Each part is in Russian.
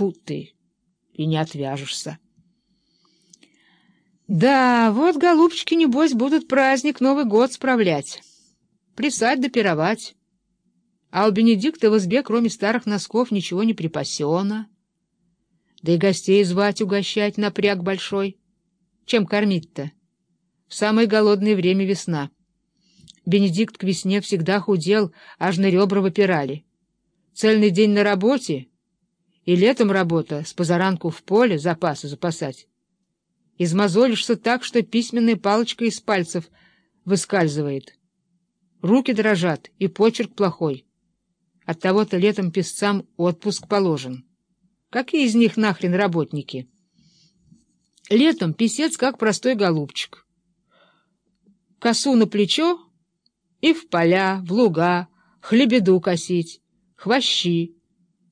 Тьфу ты! И не отвяжешься. Да, вот, голубчики, небось, будут праздник Новый год справлять. Плясать да пировать. А у Бенедикта в избе, кроме старых носков, ничего не припасено. Да и гостей звать угощать напряг большой. Чем кормить-то? В самое голодное время весна. Бенедикт к весне всегда худел, аж на ребра выпирали. Цельный день на работе, и летом работа, с позаранку в поле запасы запасать. Измозолишься так, что письменная палочка из пальцев выскальзывает. Руки дрожат, и почерк плохой. Оттого-то летом песцам отпуск положен. Какие из них нахрен работники? Летом писец как простой голубчик. Косу на плечо и в поля, в луга, хлебеду косить, хвощи,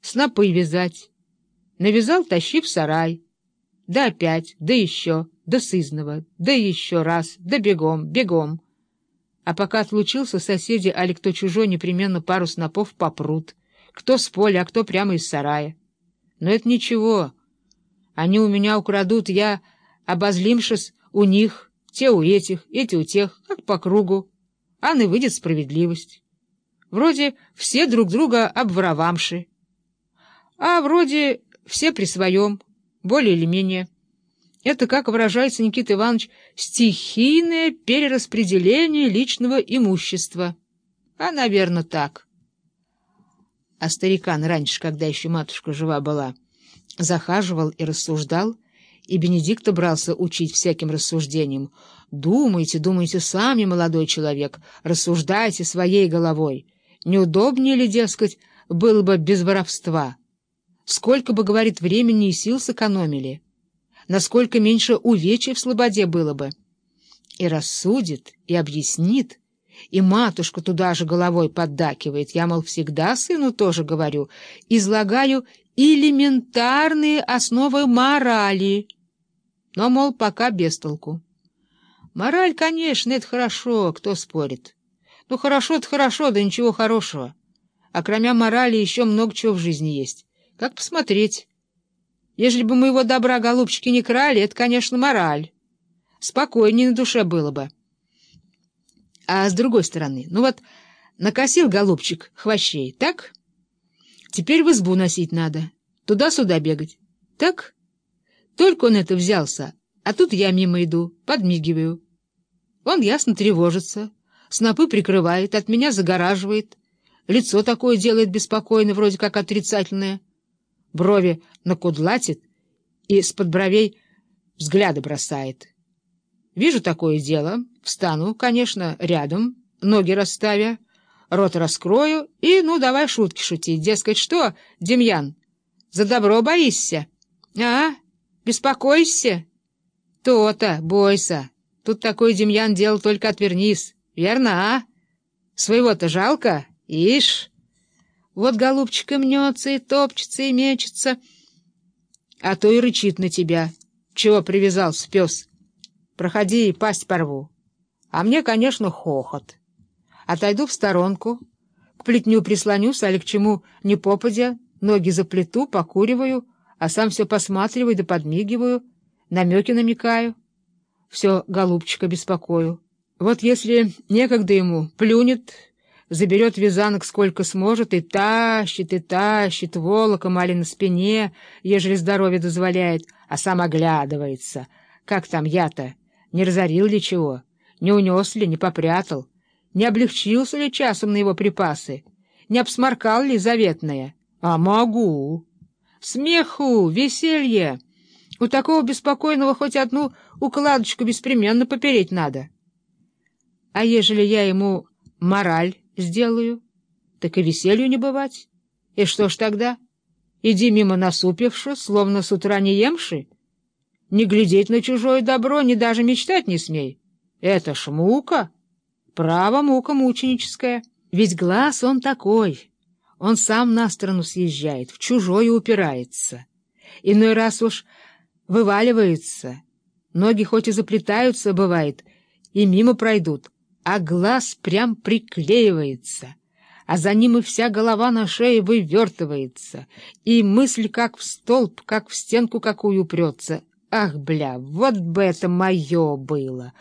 снопы вязать. Навязал, тащи в сарай. Да опять, да еще, да сызного, да еще раз, да бегом, бегом. А пока отлучился, соседи, али кто чужой, непременно пару снопов попрут. Кто с поля, а кто прямо из сарая. Но это ничего. Они у меня украдут, я, обозлимшись, у них, те у этих, эти у тех, как по кругу. А не выйдет справедливость. Вроде все друг друга обворовамши. А вроде все при своем, более или менее. Это, как выражается Никита Иванович, стихийное перераспределение личного имущества. А, наверное, так. А старикан раньше, когда еще матушка жива была, захаживал и рассуждал, и Бенедикт брался учить всяким рассуждениям. «Думайте, думайте сами, молодой человек, рассуждайте своей головой. Неудобнее ли, дескать, было бы без воровства? Сколько бы, говорит, времени и сил сэкономили? Насколько меньше увечий в слободе было бы?» И рассудит, и объяснит, и матушка туда же головой поддакивает. Я, мол, всегда сыну тоже говорю, излагаю элементарные основы морали. Но, мол, пока без толку. Мораль, конечно, это хорошо, кто спорит. Ну, хорошо-то хорошо, да ничего хорошего. А кроме морали еще много чего в жизни есть. Как посмотреть? Ежели бы моего добра, голубчики, не крали, это, конечно, мораль. Спокойнее на душе было бы. А с другой стороны, ну вот накосил голубчик хвощей, так? Теперь в избу носить надо, туда-сюда бегать, так? Только он это взялся, а тут я мимо иду, подмигиваю. Он ясно тревожится, снопы прикрывает, от меня загораживает, лицо такое делает беспокойно, вроде как отрицательное, брови накудлатит и с-под бровей взгляды бросает. Вижу такое дело, встану, конечно, рядом, ноги расставя, рот раскрою и, ну, давай шутки шутить. Дескать, что, Демьян, за добро боишься? А, беспокойся? То-то, бойся. Тут такой Демьян делал, только отвернись. Верно, а? Своего-то жалко? Ишь! Вот голубчик и мнется, и топчется, и мечется, а то и рычит на тебя. Чего привязался, пес? Проходи, пасть порву. А мне, конечно, хохот. Отойду в сторонку, к плетню прислонюсь, али к чему не попадя, ноги заплету, покуриваю, а сам все посматриваю да подмигиваю, намеки намекаю. Все голубчика беспокою. Вот если некогда ему, плюнет, заберет вязанок сколько сможет и тащит, и тащит волоком али на спине, ежели здоровье дозволяет, а сам оглядывается. Как там я-то? Не разорил ли чего? Не унес ли, не попрятал? Не облегчился ли часом на его припасы? Не обсморкал ли заветное? А могу. Смеху, веселье. У такого беспокойного хоть одну укладочку беспременно попереть надо. А ежели я ему мораль сделаю, так и веселью не бывать. И что ж тогда? Иди мимо насупивши, словно с утра не емши, не глядеть на чужое добро, ни даже мечтать не смей. Это ж мука, право мука мученическая. Ведь глаз он такой, он сам на сторону съезжает, в чужое упирается. Иной раз уж вываливается, ноги хоть и заплетаются, бывает, и мимо пройдут, а глаз прям приклеивается, а за ним и вся голова на шее вывертывается, и мысль как в столб, как в стенку какую прется. Ах, бля, вот бы это мое было!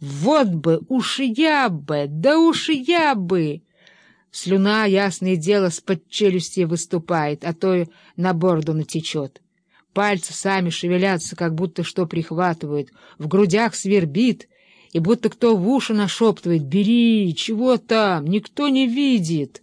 Вот бы, уж я бы, да уж я бы! Слюна, ясное дело, с-под челюсти выступает, а то на борду натечет. Пальцы сами шевелятся, как будто что прихватывают, в грудях свербит, и будто кто в уши нашептывает «Бери, чего там, никто не видит».